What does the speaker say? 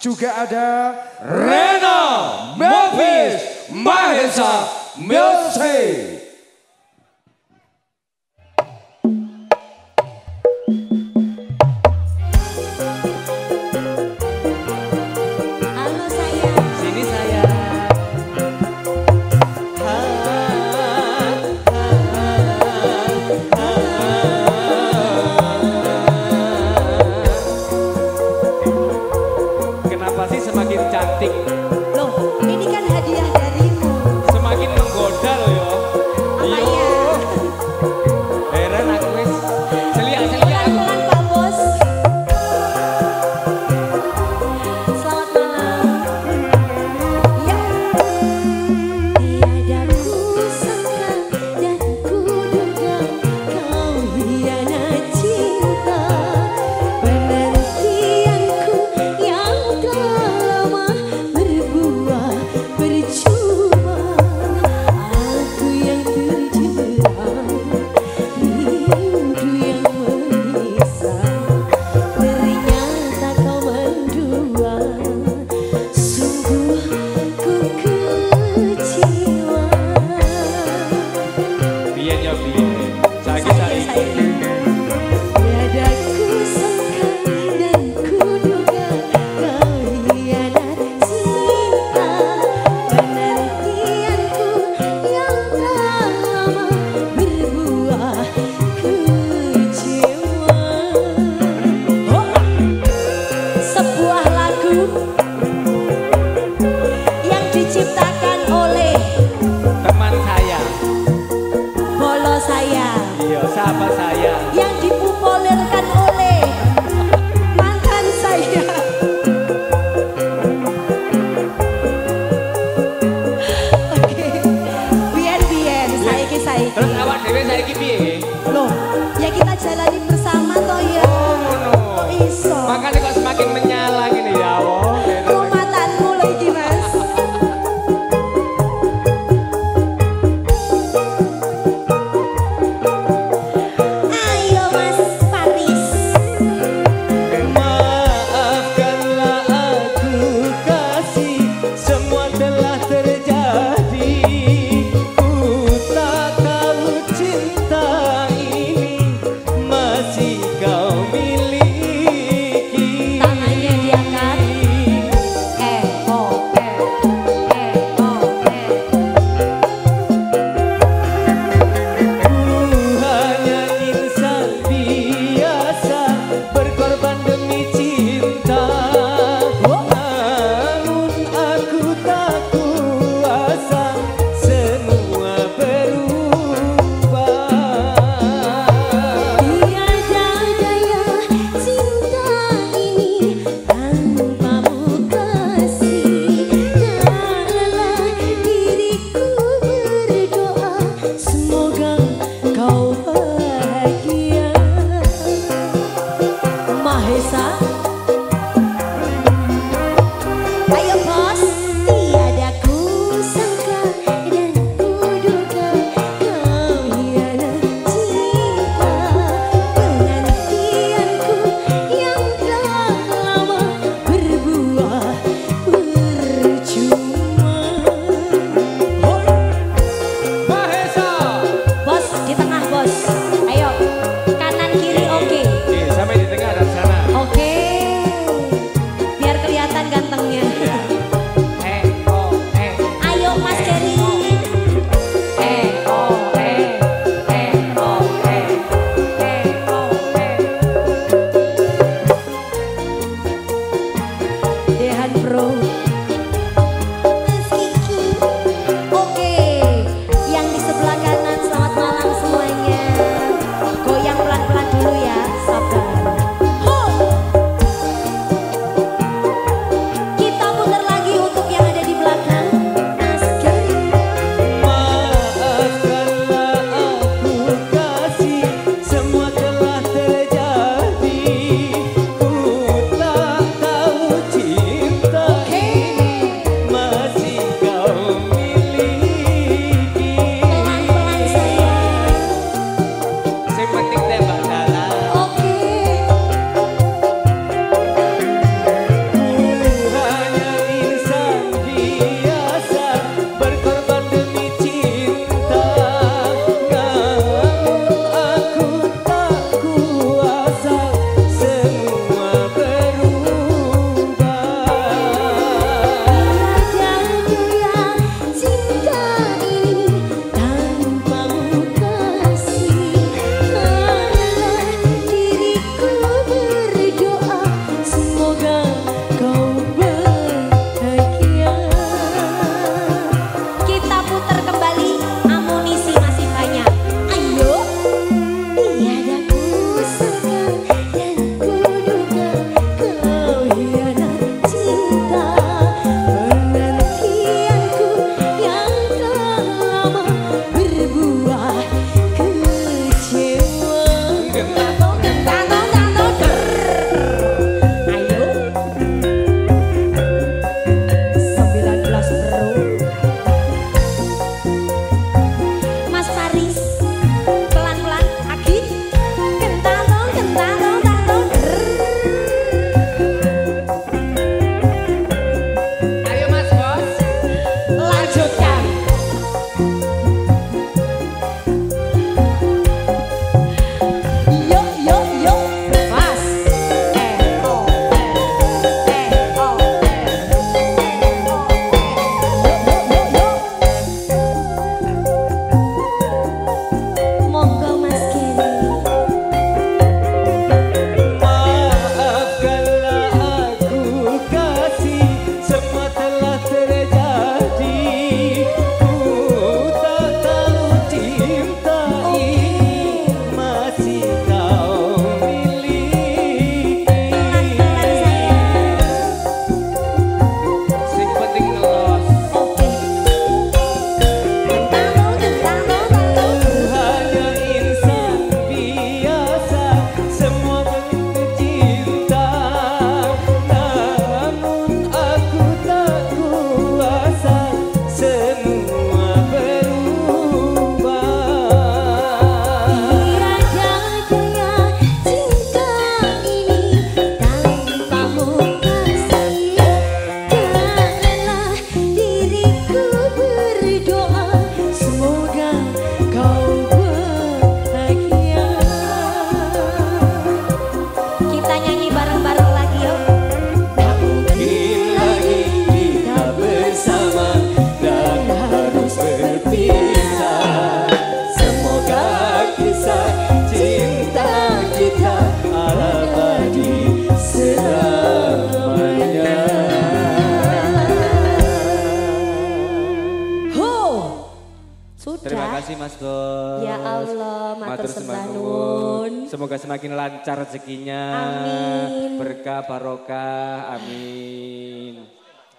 Juga ada Rena Memphis Mahesa Music. Semakin kasih Mas Bos. Ya Allah, matur sembah sembah nuwun. Semoga semakin lancar rezekinya. Amin. Berkah barokah. Amin.